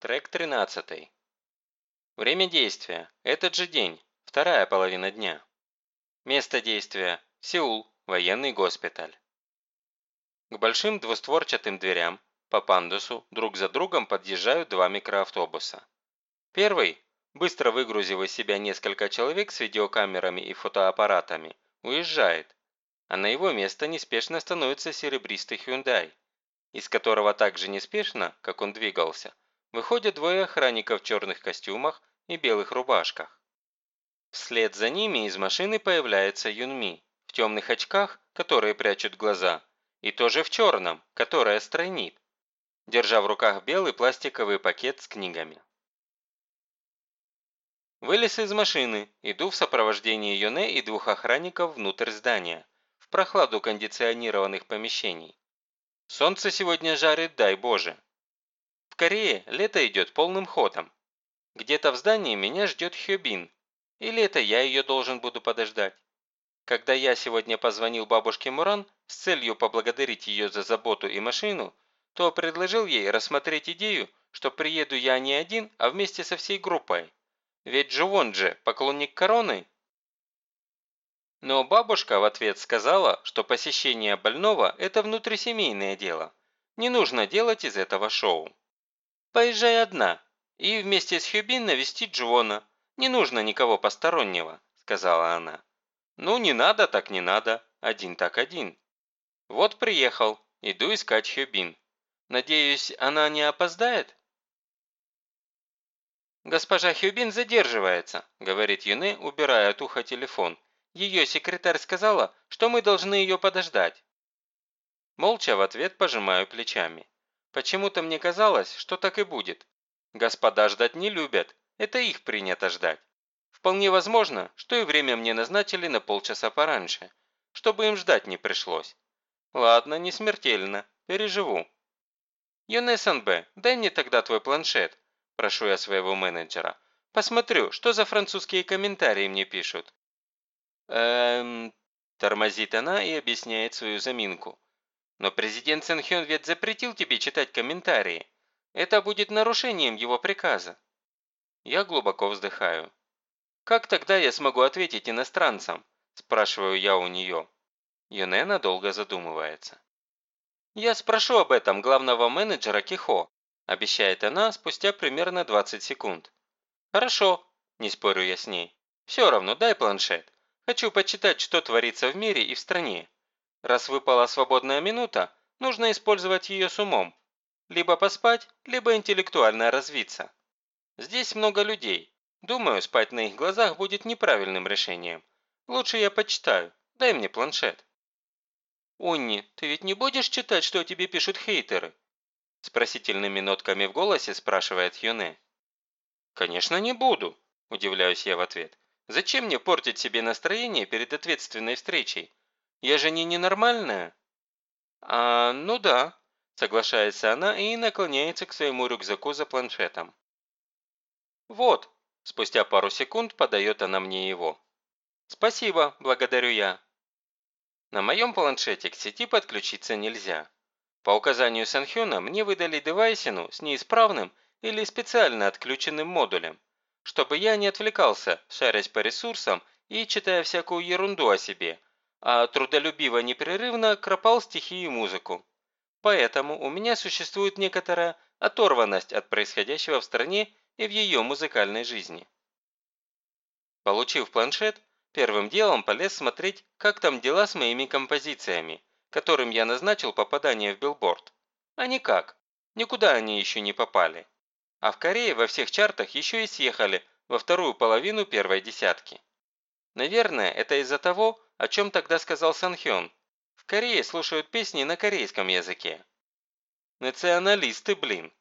Трек 13. Время действия. Этот же день. Вторая половина дня. Место действия. Сеул. Военный госпиталь. К большим двустворчатым дверям по пандусу друг за другом подъезжают два микроавтобуса. Первый, быстро выгрузив из себя несколько человек с видеокамерами и фотоаппаратами, уезжает, а на его место неспешно становится серебристый Hyundai, из которого так же неспешно, как он двигался, выходят двое охранников в черных костюмах и белых рубашках. Вслед за ними из машины появляется Юнми в темных очках, которые прячут глаза, и тоже в черном, которая стройнит, держа в руках белый пластиковый пакет с книгами. Вылез из машины, иду в сопровождении Юне и двух охранников внутрь здания, в прохладу кондиционированных помещений. Солнце сегодня жарит, дай Боже. Корее лето идет полным ходом. Где-то в здании меня ждет Хёбин. Или это я ее должен буду подождать? Когда я сегодня позвонил бабушке Муран с целью поблагодарить ее за заботу и машину, то предложил ей рассмотреть идею, что приеду я не один, а вместе со всей группой. Ведь Джувон же поклонник короны. Но бабушка в ответ сказала, что посещение больного – это внутрисемейное дело. Не нужно делать из этого шоу. Поезжай одна и вместе с Хюбин навести Джона. Не нужно никого постороннего», – сказала она. «Ну, не надо, так не надо. Один так один». «Вот приехал. Иду искать Хюбин. Надеюсь, она не опоздает?» «Госпожа Хюбин задерживается», – говорит Юне, убирая от уха телефон. «Ее секретарь сказала, что мы должны ее подождать». Молча в ответ пожимаю плечами. Почему-то мне казалось, что так и будет. Господа ждать не любят, это их принято ждать. Вполне возможно, что и время мне назначили на полчаса пораньше, чтобы им ждать не пришлось. Ладно, не смертельно, переживу. Юнесен Б, дай мне тогда твой планшет, прошу я своего менеджера. Посмотрю, что за французские комментарии мне пишут. Эм... Тормозит она и объясняет свою заминку. Но президент Сэнхён ведь запретил тебе читать комментарии. Это будет нарушением его приказа. Я глубоко вздыхаю. «Как тогда я смогу ответить иностранцам?» – спрашиваю я у нее. Юне надолго задумывается. «Я спрошу об этом главного менеджера Кихо», – обещает она спустя примерно 20 секунд. «Хорошо», – не спорю я с ней. «Все равно дай планшет. Хочу почитать, что творится в мире и в стране. Раз выпала свободная минута, нужно использовать ее с умом. Либо поспать, либо интеллектуально развиться. Здесь много людей. Думаю, спать на их глазах будет неправильным решением. Лучше я почитаю. Дай мне планшет. «Унни, ты ведь не будешь читать, что тебе пишут хейтеры?» С просительными нотками в голосе спрашивает Юне. «Конечно не буду», – удивляюсь я в ответ. «Зачем мне портить себе настроение перед ответственной встречей? Я же не ненормальная?» «А, ну да», – соглашается она и наклоняется к своему рюкзаку за планшетом. «Вот», – спустя пару секунд подает она мне его. «Спасибо, благодарю я». На моем планшете к сети подключиться нельзя. По указанию Санхёна мне выдали девайсину с неисправным или специально отключенным модулем, чтобы я не отвлекался, шарясь по ресурсам и читая всякую ерунду о себе – а трудолюбиво непрерывно кропал стихи и музыку. Поэтому у меня существует некоторая оторванность от происходящего в стране и в ее музыкальной жизни. Получив планшет, первым делом полез смотреть, как там дела с моими композициями, которым я назначил попадание в билборд. А никак, никуда они еще не попали. А в Корее во всех чартах еще и съехали во вторую половину первой десятки. Наверное, это из-за того, о чем тогда сказал Санхён. В Корее слушают песни на корейском языке. Националисты, блин.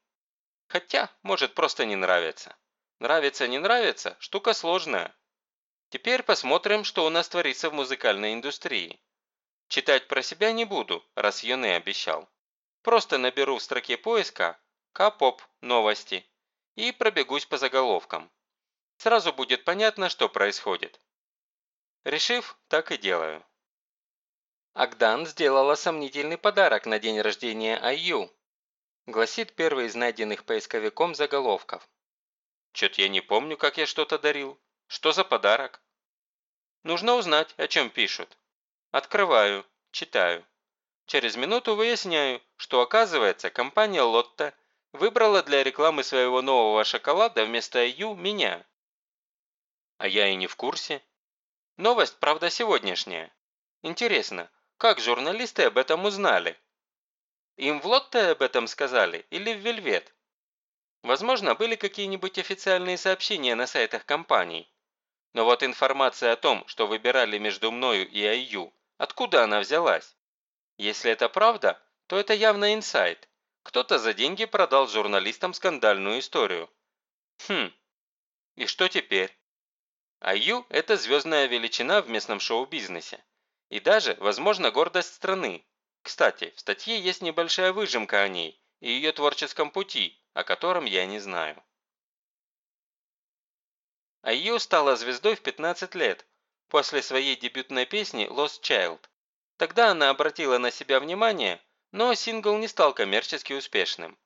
Хотя, может, просто не нравится. Нравится, не нравится, штука сложная. Теперь посмотрим, что у нас творится в музыкальной индустрии. Читать про себя не буду, раз Йоне обещал. Просто наберу в строке поиска «К-поп. Новости» и пробегусь по заголовкам. Сразу будет понятно, что происходит. Решив, так и делаю. Агдан сделала сомнительный подарок на день рождения Айю. гласит первый из найденных поисковиком заголовков. Чё-то я не помню, как я что-то дарил. Что за подарок? Нужно узнать, о чем пишут. Открываю, читаю. Через минуту выясняю, что оказывается компания Лотта выбрала для рекламы своего нового шоколада вместо Ю меня. А я и не в курсе. Новость, правда, сегодняшняя. Интересно, как журналисты об этом узнали? Им в Лотте об этом сказали или в Вельвет? Возможно, были какие-нибудь официальные сообщения на сайтах компаний. Но вот информация о том, что выбирали между мною и Айю, откуда она взялась? Если это правда, то это явно инсайт. Кто-то за деньги продал журналистам скандальную историю. Хм, и что теперь? Айю – это звездная величина в местном шоу-бизнесе. И даже, возможно, гордость страны. Кстати, в статье есть небольшая выжимка о ней и ее творческом пути, о котором я не знаю. Айю стала звездой в 15 лет, после своей дебютной песни «Lost Child». Тогда она обратила на себя внимание, но сингл не стал коммерчески успешным.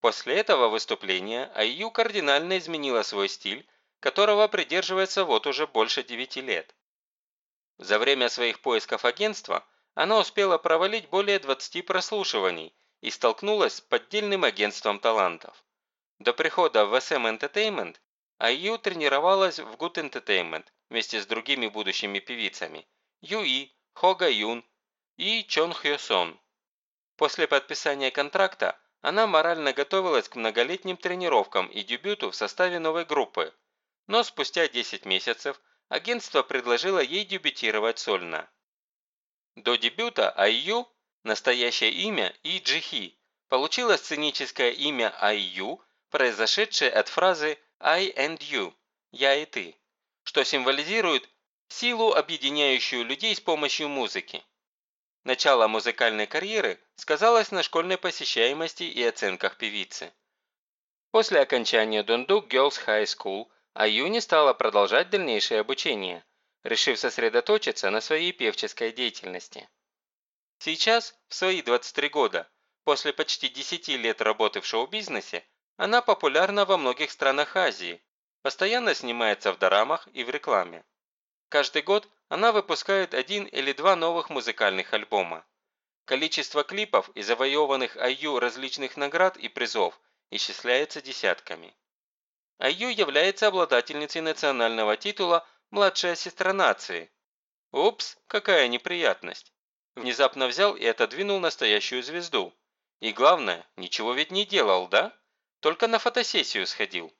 После этого выступления Айю кардинально изменила свой стиль, которого придерживается вот уже больше 9 лет. За время своих поисков агентства она успела провалить более 20 прослушиваний и столкнулась с поддельным агентством талантов. До прихода в SM Entertainment IU тренировалась в Good Entertainment вместе с другими будущими певицами Юи, Хога Юн и Чон Хё Сон. После подписания контракта она морально готовилась к многолетним тренировкам и дебюту в составе новой группы, но спустя 10 месяцев агентство предложило ей дебютировать сольно. До дебюта IU, настоящее имя И Джихи, получила сценическое имя IU, произошедшее от фразы I and you – «я и ты», что символизирует силу, объединяющую людей с помощью музыки. Начало музыкальной карьеры сказалось на школьной посещаемости и оценках певицы. После окончания Дундук Girls High School Аю не стала продолжать дальнейшее обучение, решив сосредоточиться на своей певческой деятельности. Сейчас, в свои 23 года, после почти 10 лет работы в шоу-бизнесе, она популярна во многих странах Азии, постоянно снимается в дорамах и в рекламе. Каждый год она выпускает один или два новых музыкальных альбома. Количество клипов и завоеванных Аю различных наград и призов исчисляется десятками. Аю является обладательницей национального титула «Младшая сестра нации». Упс, какая неприятность. Внезапно взял и отодвинул настоящую звезду. И главное, ничего ведь не делал, да? Только на фотосессию сходил.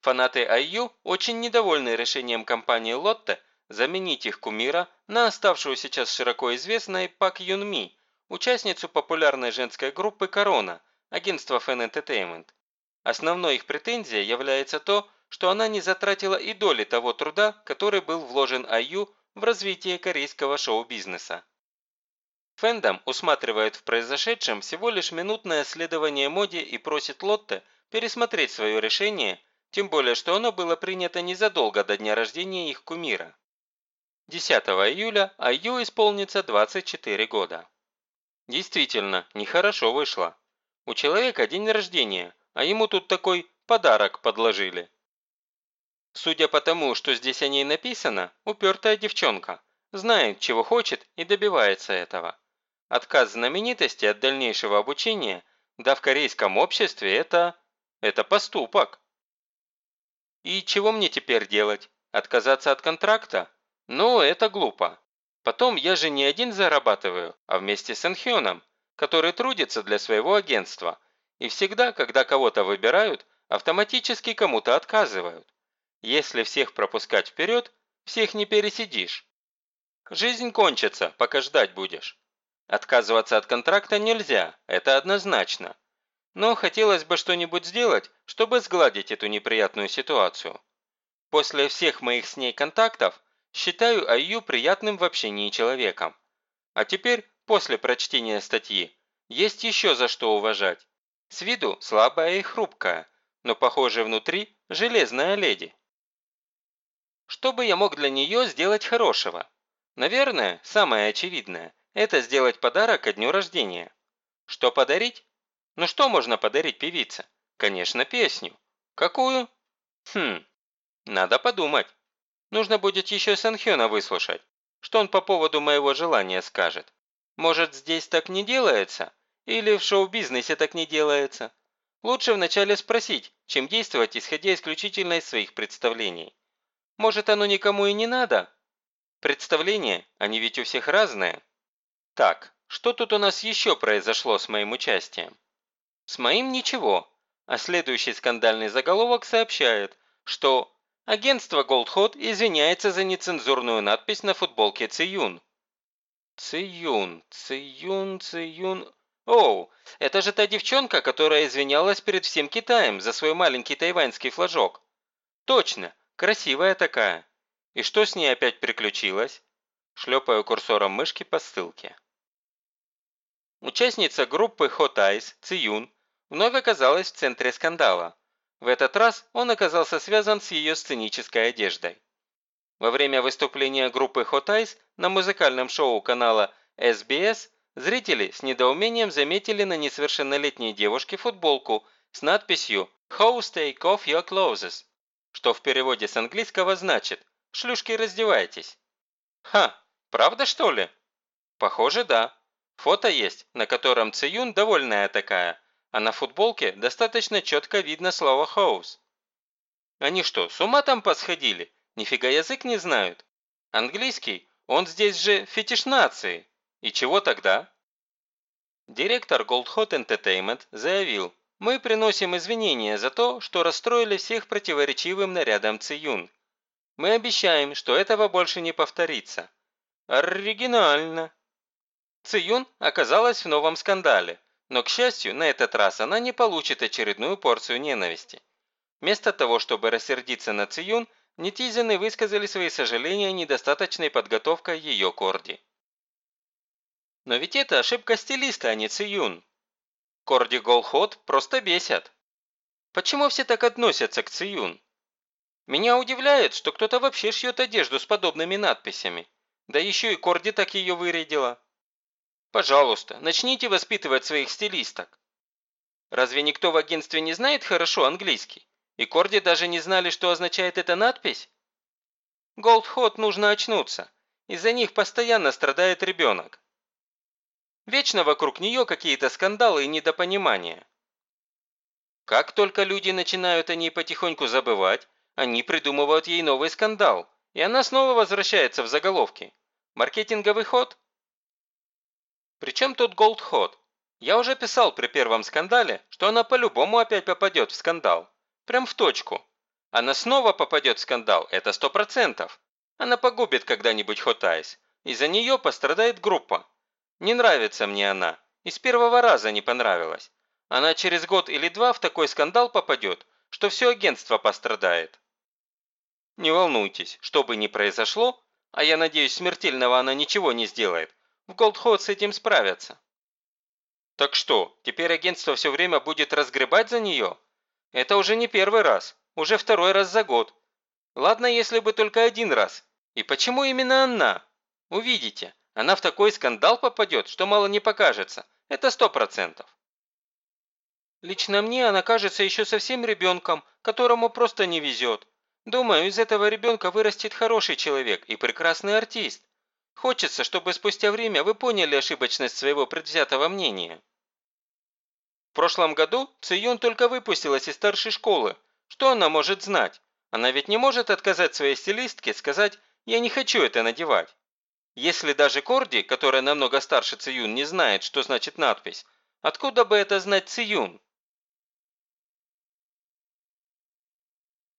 Фанаты IU очень недовольны решением компании Lotte заменить их кумира на оставшую сейчас широко известной Пак Юн Ми, участницу популярной женской группы «Корона», агентства Fan Entertainment. Основной их претензией является то, что она не затратила и доли того труда, который был вложен IU в развитие корейского шоу-бизнеса. Фэндом усматривает в произошедшем всего лишь минутное следование моде и просит Лотте пересмотреть свое решение, тем более что оно было принято незадолго до дня рождения их кумира. 10 июля Аю исполнится 24 года. Действительно, нехорошо вышло. У человека день рождения, а ему тут такой подарок подложили. Судя по тому, что здесь о ней написано, упертая девчонка, знает, чего хочет и добивается этого. Отказ знаменитости от дальнейшего обучения, да в корейском обществе, это... это поступок. И чего мне теперь делать? Отказаться от контракта? Ну, это глупо. Потом я же не один зарабатываю, а вместе с Энхёном, который трудится для своего агентства. И всегда, когда кого-то выбирают, автоматически кому-то отказывают. Если всех пропускать вперед, всех не пересидишь. Жизнь кончится, пока ждать будешь. Отказываться от контракта нельзя, это однозначно. Но хотелось бы что-нибудь сделать, чтобы сгладить эту неприятную ситуацию. После всех моих с ней контактов считаю Айю приятным в общении человеком. А теперь, после прочтения статьи, есть еще за что уважать. С виду слабая и хрупкая, но, похоже, внутри железная леди. Что бы я мог для нее сделать хорошего? Наверное, самое очевидное – это сделать подарок ко дню рождения. Что подарить? Ну что можно подарить певице? Конечно, песню. Какую? Хм, надо подумать. Нужно будет еще Санхёна выслушать. Что он по поводу моего желания скажет? Может, здесь так не делается? Или в шоу-бизнесе так не делается? Лучше вначале спросить, чем действовать, исходя исключительно из своих представлений. Может, оно никому и не надо? Представления, они ведь у всех разные. Так, что тут у нас еще произошло с моим участием? С моим ничего, а следующий скандальный заголовок сообщает, что Агентство Goldhot извиняется за нецензурную надпись на футболке Циюн. Циюн, Циюн, Циюн... Оу, это же та девчонка, которая извинялась перед всем Китаем за свой маленький тайваньский флажок. Точно, красивая такая. И что с ней опять приключилось? Шлепаю курсором мышки по ссылке. Участница группы Hot Eyes, Циюн, вновь оказалась в центре скандала. В этот раз он оказался связан с ее сценической одеждой. Во время выступления группы Hot Eyes на музыкальном шоу канала SBS зрители с недоумением заметили на несовершеннолетней девушке футболку с надписью «Host take off your clothes», что в переводе с английского значит «шлюшки раздевайтесь». Ха, правда что ли? Похоже, да. Фото есть, на котором Циюн довольная такая, а на футболке достаточно четко видно слово «хоус». Они что, с ума там посходили? Нифига язык не знают. Английский, он здесь же фетиш нации. И чего тогда? Директор Gold Hot Entertainment заявил, мы приносим извинения за то, что расстроили всех противоречивым нарядом Циюн. Мы обещаем, что этого больше не повторится. Оригинально. Циюн оказалась в новом скандале, но, к счастью, на этот раз она не получит очередную порцию ненависти. Вместо того, чтобы рассердиться на Циюн, нетизины высказали свои сожаления недостаточной подготовкой ее корди. Но ведь это ошибка стилиста, а не Циюн. Корди Голхот просто бесят. Почему все так относятся к Циюн? Меня удивляет, что кто-то вообще шьет одежду с подобными надписями. Да еще и Корди так ее вырядила. Пожалуйста, начните воспитывать своих стилисток. Разве никто в агентстве не знает хорошо английский? И Корди даже не знали, что означает эта надпись? Голдхот нужно очнуться. Из-за них постоянно страдает ребенок. Вечно вокруг нее какие-то скандалы и недопонимания. Как только люди начинают о ней потихоньку забывать, они придумывают ей новый скандал, и она снова возвращается в заголовки. Маркетинговый ход? Причем тут Hot? Я уже писал при первом скандале, что она по-любому опять попадет в скандал. Прям в точку. Она снова попадет в скандал, это сто процентов. Она погубит когда-нибудь Hot Eyes. Из-за нее пострадает группа. Не нравится мне она. И с первого раза не понравилась. Она через год или два в такой скандал попадет, что все агентство пострадает. Не волнуйтесь, что бы ни произошло, а я надеюсь, смертельного она ничего не сделает, в Голдхот с этим справятся. Так что, теперь агентство все время будет разгребать за нее? Это уже не первый раз, уже второй раз за год. Ладно, если бы только один раз. И почему именно она? Увидите, она в такой скандал попадет, что мало не покажется. Это сто процентов. Лично мне она кажется еще совсем ребенком, которому просто не везет. Думаю, из этого ребенка вырастет хороший человек и прекрасный артист. Хочется, чтобы спустя время вы поняли ошибочность своего предвзятого мнения. В прошлом году Циюн только выпустилась из старшей школы. Что она может знать? Она ведь не может отказать своей стилистке, сказать «я не хочу это надевать». Если даже Корди, которая намного старше Циюн, не знает, что значит надпись, откуда бы это знать Циюн?